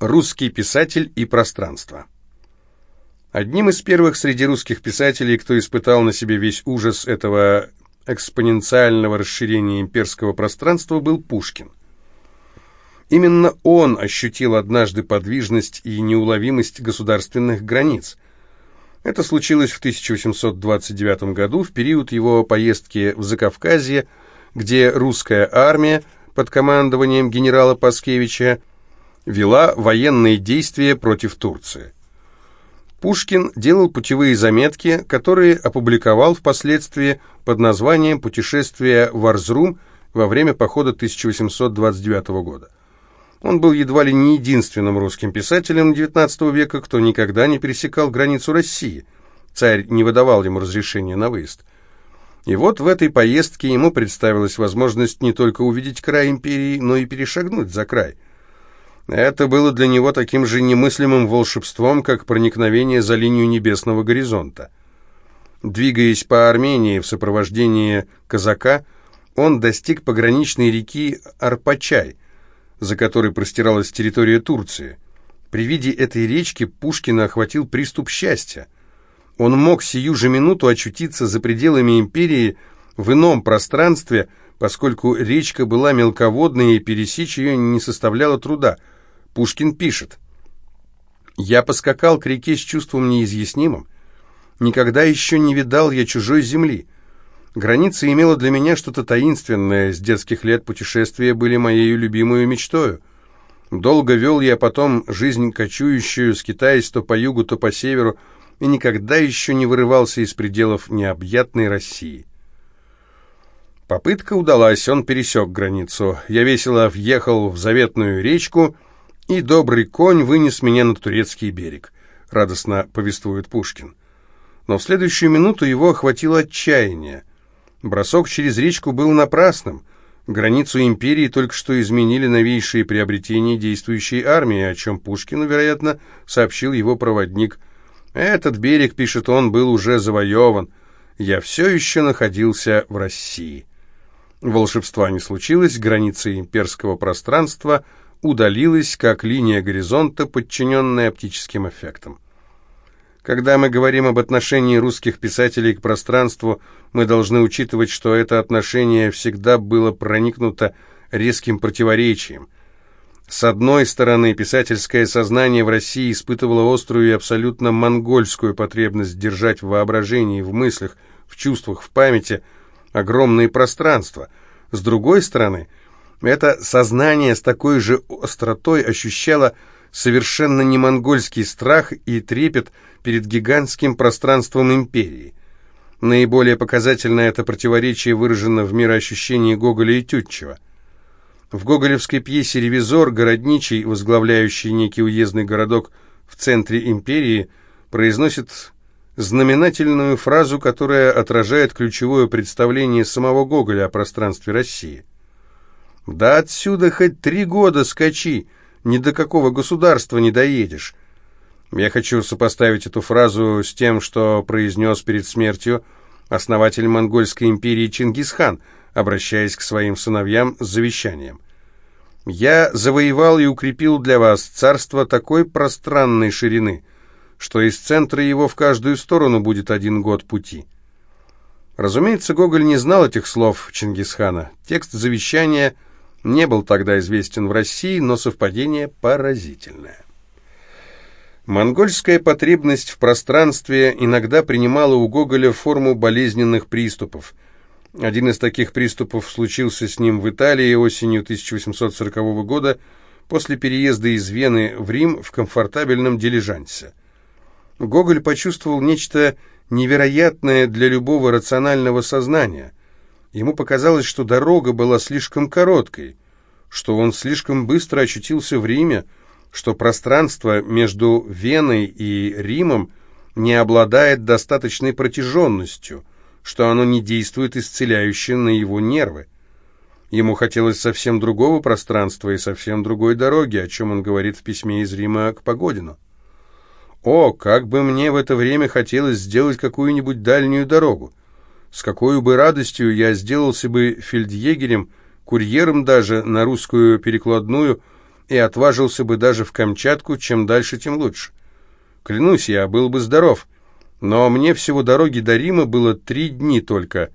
Русский писатель и пространство. Одним из первых среди русских писателей, кто испытал на себе весь ужас этого экспоненциального расширения имперского пространства, был Пушкин. Именно он ощутил однажды подвижность и неуловимость государственных границ. Это случилось в 1829 году, в период его поездки в Закавказье, где русская армия под командованием генерала Паскевича вела военные действия против Турции. Пушкин делал путевые заметки, которые опубликовал впоследствии под названием «Путешествие в Арзрум» во время похода 1829 года. Он был едва ли не единственным русским писателем XIX века, кто никогда не пересекал границу России. Царь не выдавал ему разрешения на выезд. И вот в этой поездке ему представилась возможность не только увидеть край империи, но и перешагнуть за край. Это было для него таким же немыслимым волшебством, как проникновение за линию небесного горизонта. Двигаясь по Армении в сопровождении казака, он достиг пограничной реки Арпачай – за которой простиралась территория Турции. При виде этой речки Пушкина охватил приступ счастья. Он мог сию же минуту очутиться за пределами империи в ином пространстве, поскольку речка была мелководной и пересечь ее не составляло труда. Пушкин пишет. «Я поскакал к реке с чувством неизъяснимым. Никогда еще не видал я чужой земли». Граница имела для меня что-то таинственное, с детских лет путешествия были моей любимой мечтою. Долго вел я потом жизнь кочующую, скитаясь то по югу, то по северу, и никогда еще не вырывался из пределов необъятной России. Попытка удалась, он пересек границу. Я весело въехал в заветную речку, и добрый конь вынес меня на турецкий берег, радостно повествует Пушкин. Но в следующую минуту его охватило отчаяние. Бросок через речку был напрасным. Границу империи только что изменили новейшие приобретения действующей армии, о чем Пушкину, вероятно, сообщил его проводник. «Этот берег, — пишет он, — был уже завоеван. Я все еще находился в России». Волшебства не случилось, граница имперского пространства удалилась, как линия горизонта, подчиненная оптическим эффектам. Когда мы говорим об отношении русских писателей к пространству, мы должны учитывать, что это отношение всегда было проникнуто резким противоречием. С одной стороны, писательское сознание в России испытывало острую и абсолютно монгольскую потребность держать в воображении, в мыслях, в чувствах, в памяти огромные пространства. С другой стороны, это сознание с такой же остротой ощущало совершенно не монгольский страх и трепет перед гигантским пространством империи. Наиболее показательно это противоречие выражено в мироощущении Гоголя и Тютчева. В гоголевской пьесе «Ревизор» городничий, возглавляющий некий уездный городок в центре империи, произносит знаменательную фразу, которая отражает ключевое представление самого Гоголя о пространстве России. «Да отсюда хоть три года скачи, ни до какого государства не доедешь. Я хочу сопоставить эту фразу с тем, что произнес перед смертью основатель монгольской империи Чингисхан, обращаясь к своим сыновьям с завещанием. «Я завоевал и укрепил для вас царство такой пространной ширины, что из центра его в каждую сторону будет один год пути». Разумеется, Гоголь не знал этих слов Чингисхана. Текст завещания не был тогда известен в России, но совпадение поразительное. Монгольская потребность в пространстве иногда принимала у Гоголя форму болезненных приступов. Один из таких приступов случился с ним в Италии осенью 1840 года после переезда из Вены в Рим в комфортабельном дилижансе. Гоголь почувствовал нечто невероятное для любого рационального сознания. Ему показалось, что дорога была слишком короткой, что он слишком быстро очутился в Риме, что пространство между Веной и Римом не обладает достаточной протяженностью, что оно не действует исцеляюще на его нервы. Ему хотелось совсем другого пространства и совсем другой дороги, о чем он говорит в письме из Рима к Погодину. «О, как бы мне в это время хотелось сделать какую-нибудь дальнюю дорогу! С какой бы радостью я сделался бы фельдъегерем, курьером даже на русскую перекладную – и отважился бы даже в Камчатку, чем дальше, тем лучше. Клянусь, я был бы здоров, но мне всего дороги до Рима было три дни только.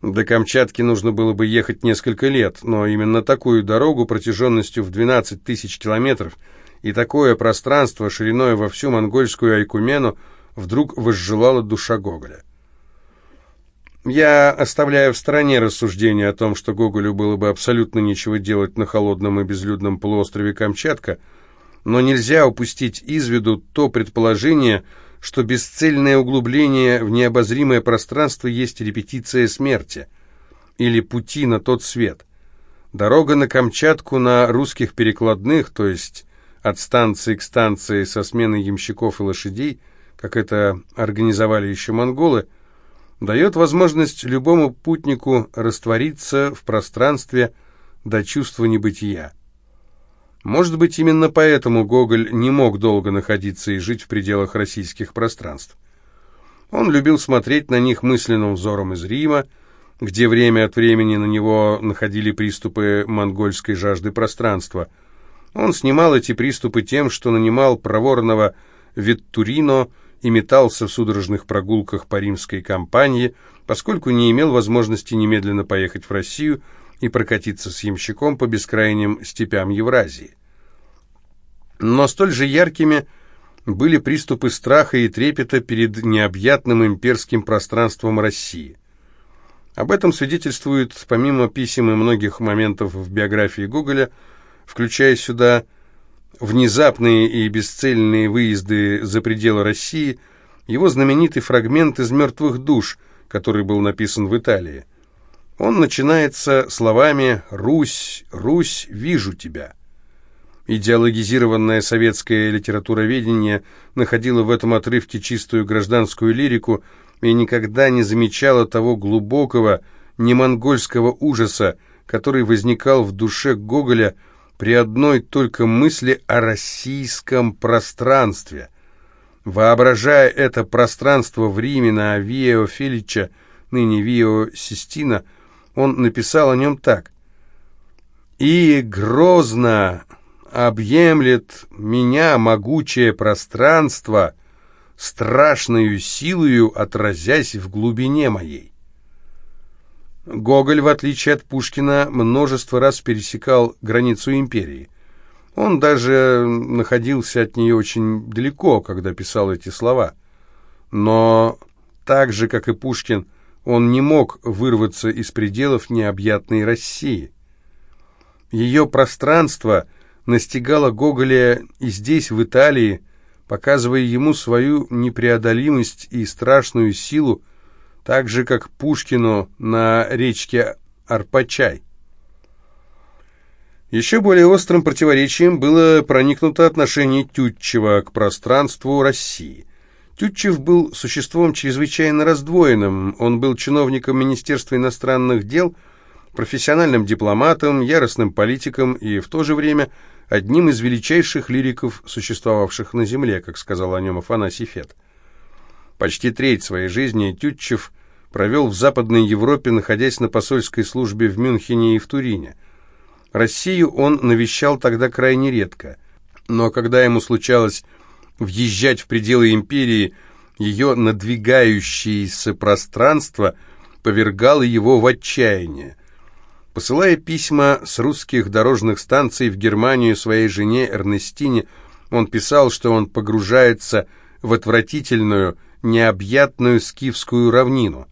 До Камчатки нужно было бы ехать несколько лет, но именно такую дорогу протяженностью в 12 тысяч километров и такое пространство шириной во всю монгольскую Айкумену вдруг возжелала душа Гоголя. Я оставляю в стороне рассуждения о том, что Гоголю было бы абсолютно нечего делать на холодном и безлюдном полуострове Камчатка, но нельзя упустить из виду то предположение, что бесцельное углубление в необозримое пространство есть репетиция смерти или пути на тот свет. Дорога на Камчатку на русских перекладных, то есть от станции к станции со сменой ямщиков и лошадей, как это организовали еще монголы, дает возможность любому путнику раствориться в пространстве до чувства небытия. Может быть, именно поэтому Гоголь не мог долго находиться и жить в пределах российских пространств. Он любил смотреть на них мысленным взором из Рима, где время от времени на него находили приступы монгольской жажды пространства. Он снимал эти приступы тем, что нанимал проворного Виттурино и метался в судорожных прогулках по римской кампании, поскольку не имел возможности немедленно поехать в Россию и прокатиться с ямщиком по бескрайним степям Евразии. Но столь же яркими были приступы страха и трепета перед необъятным имперским пространством России. Об этом свидетельствует, помимо писем и многих моментов в биографии Гоголя, включая сюда внезапные и бесцельные выезды за пределы России, его знаменитый фрагмент из «Мертвых душ», который был написан в Италии. Он начинается словами «Русь, Русь, вижу тебя». Идеологизированное советское литературоведение находило в этом отрывке чистую гражданскую лирику и никогда не замечало того глубокого, немонгольского ужаса, который возникал в душе Гоголя при одной только мысли о российском пространстве. Воображая это пространство в Риме на Вио Фелича, ныне Вио Систина, он написал о нем так. «И грозно объемлет меня могучее пространство, страшную силою отразясь в глубине моей». Гоголь, в отличие от Пушкина, множество раз пересекал границу империи. Он даже находился от нее очень далеко, когда писал эти слова. Но так же, как и Пушкин, он не мог вырваться из пределов необъятной России. Ее пространство настигало Гоголя и здесь, в Италии, показывая ему свою непреодолимость и страшную силу, так же, как Пушкину на речке Арпачай. Еще более острым противоречием было проникнуто отношение Тютчева к пространству России. Тютчев был существом чрезвычайно раздвоенным. Он был чиновником Министерства иностранных дел, профессиональным дипломатом, яростным политиком и в то же время одним из величайших лириков, существовавших на Земле, как сказал о нем Афанасий Фет. Почти треть своей жизни Тютчев провел в Западной Европе, находясь на посольской службе в Мюнхене и в Турине. Россию он навещал тогда крайне редко, но когда ему случалось въезжать в пределы империи, ее надвигающееся пространство повергало его в отчаяние. Посылая письма с русских дорожных станций в Германию своей жене Эрнестине, он писал, что он погружается в отвратительную, необъятную скифскую равнину.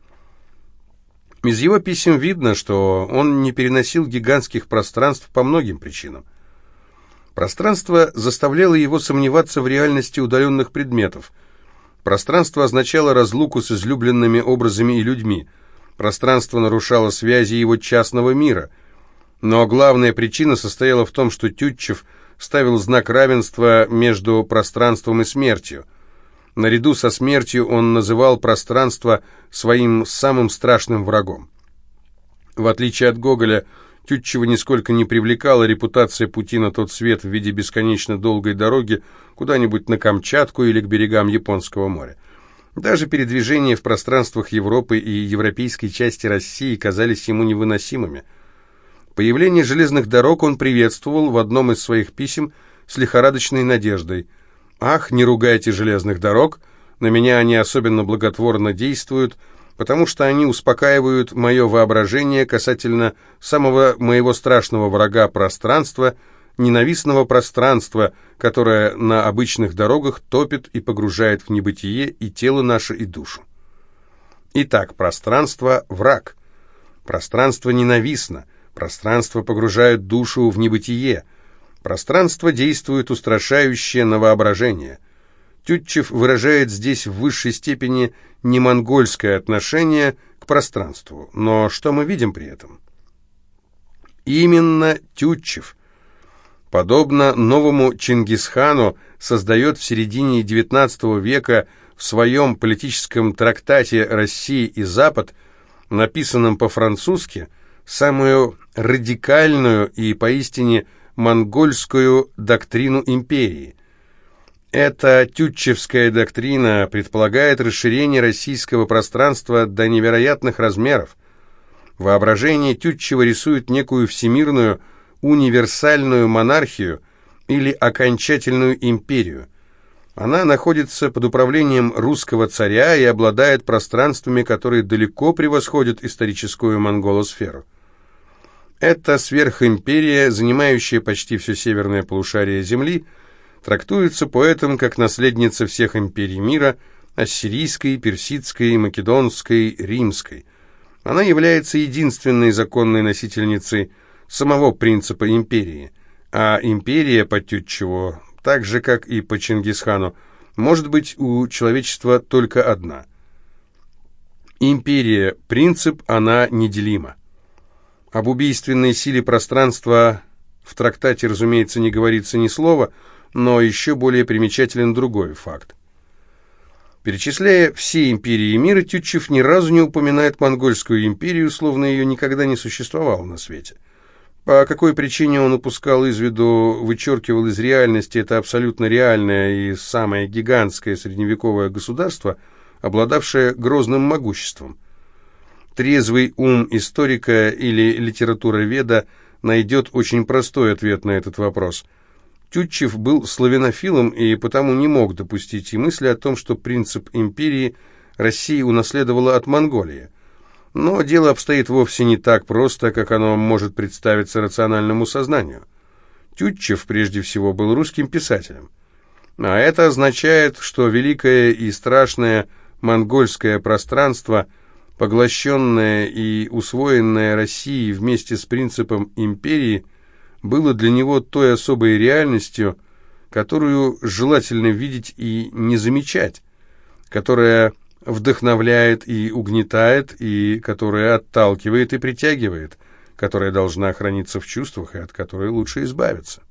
Из его писем видно, что он не переносил гигантских пространств по многим причинам. Пространство заставляло его сомневаться в реальности удаленных предметов. Пространство означало разлуку с излюбленными образами и людьми. Пространство нарушало связи его частного мира. Но главная причина состояла в том, что Тютчев ставил знак равенства между пространством и смертью – Наряду со смертью он называл пространство своим самым страшным врагом. В отличие от Гоголя, Тютчева нисколько не привлекала репутация пути на тот свет в виде бесконечно долгой дороги куда-нибудь на Камчатку или к берегам Японского моря. Даже передвижения в пространствах Европы и европейской части России казались ему невыносимыми. Появление железных дорог он приветствовал в одном из своих писем с лихорадочной надеждой. «Ах, не ругайте железных дорог! На меня они особенно благотворно действуют, потому что они успокаивают мое воображение касательно самого моего страшного врага пространства, ненавистного пространства, которое на обычных дорогах топит и погружает в небытие и тело наше, и душу. Итак, пространство – враг. Пространство ненавистно, пространство погружает душу в небытие, пространство действует устрашающе на воображение. Тютчев выражает здесь в высшей степени не монгольское отношение к пространству. Но что мы видим при этом? Именно Тютчев, подобно новому Чингисхану, создает в середине XIX века в своем политическом трактате «Россия и Запад», написанном по-французски, самую радикальную и поистине монгольскую доктрину империи – эта тютчевская доктрина предполагает расширение российского пространства до невероятных размеров. Воображение Тютчева рисует некую всемирную, универсальную монархию или окончательную империю. Она находится под управлением русского царя и обладает пространствами, которые далеко превосходят историческую монголосферу. Это сверхимперия, занимающая почти все северное полушарие Земли – трактуется поэтом как наследница всех империй мира, ассирийской, персидской, македонской, римской. Она является единственной законной носительницей самого принципа империи, а империя, по Тютчеву, так же, как и по Чингисхану, может быть у человечества только одна. Империя – принцип, она неделима. Об убийственной силе пространства в трактате, разумеется, не говорится ни слова – но еще более примечателен другой факт. Перечисляя все империи мира, Тютчев ни разу не упоминает монгольскую империю, словно ее никогда не существовало на свете. По какой причине он упускал из виду, вычеркивал из реальности это абсолютно реальное и самое гигантское средневековое государство, обладавшее грозным могуществом? Трезвый ум историка или литературоведа найдет очень простой ответ на этот вопрос – Тютчев был славянофилом и потому не мог допустить и мысли о том, что принцип империи России унаследовала от Монголии. Но дело обстоит вовсе не так просто, как оно может представиться рациональному сознанию. Тютчев прежде всего был русским писателем. А это означает, что великое и страшное монгольское пространство, поглощенное и усвоенное Россией вместе с принципом империи – было для него той особой реальностью, которую желательно видеть и не замечать, которая вдохновляет и угнетает, и которая отталкивает и притягивает, которая должна храниться в чувствах и от которой лучше избавиться.